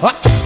What?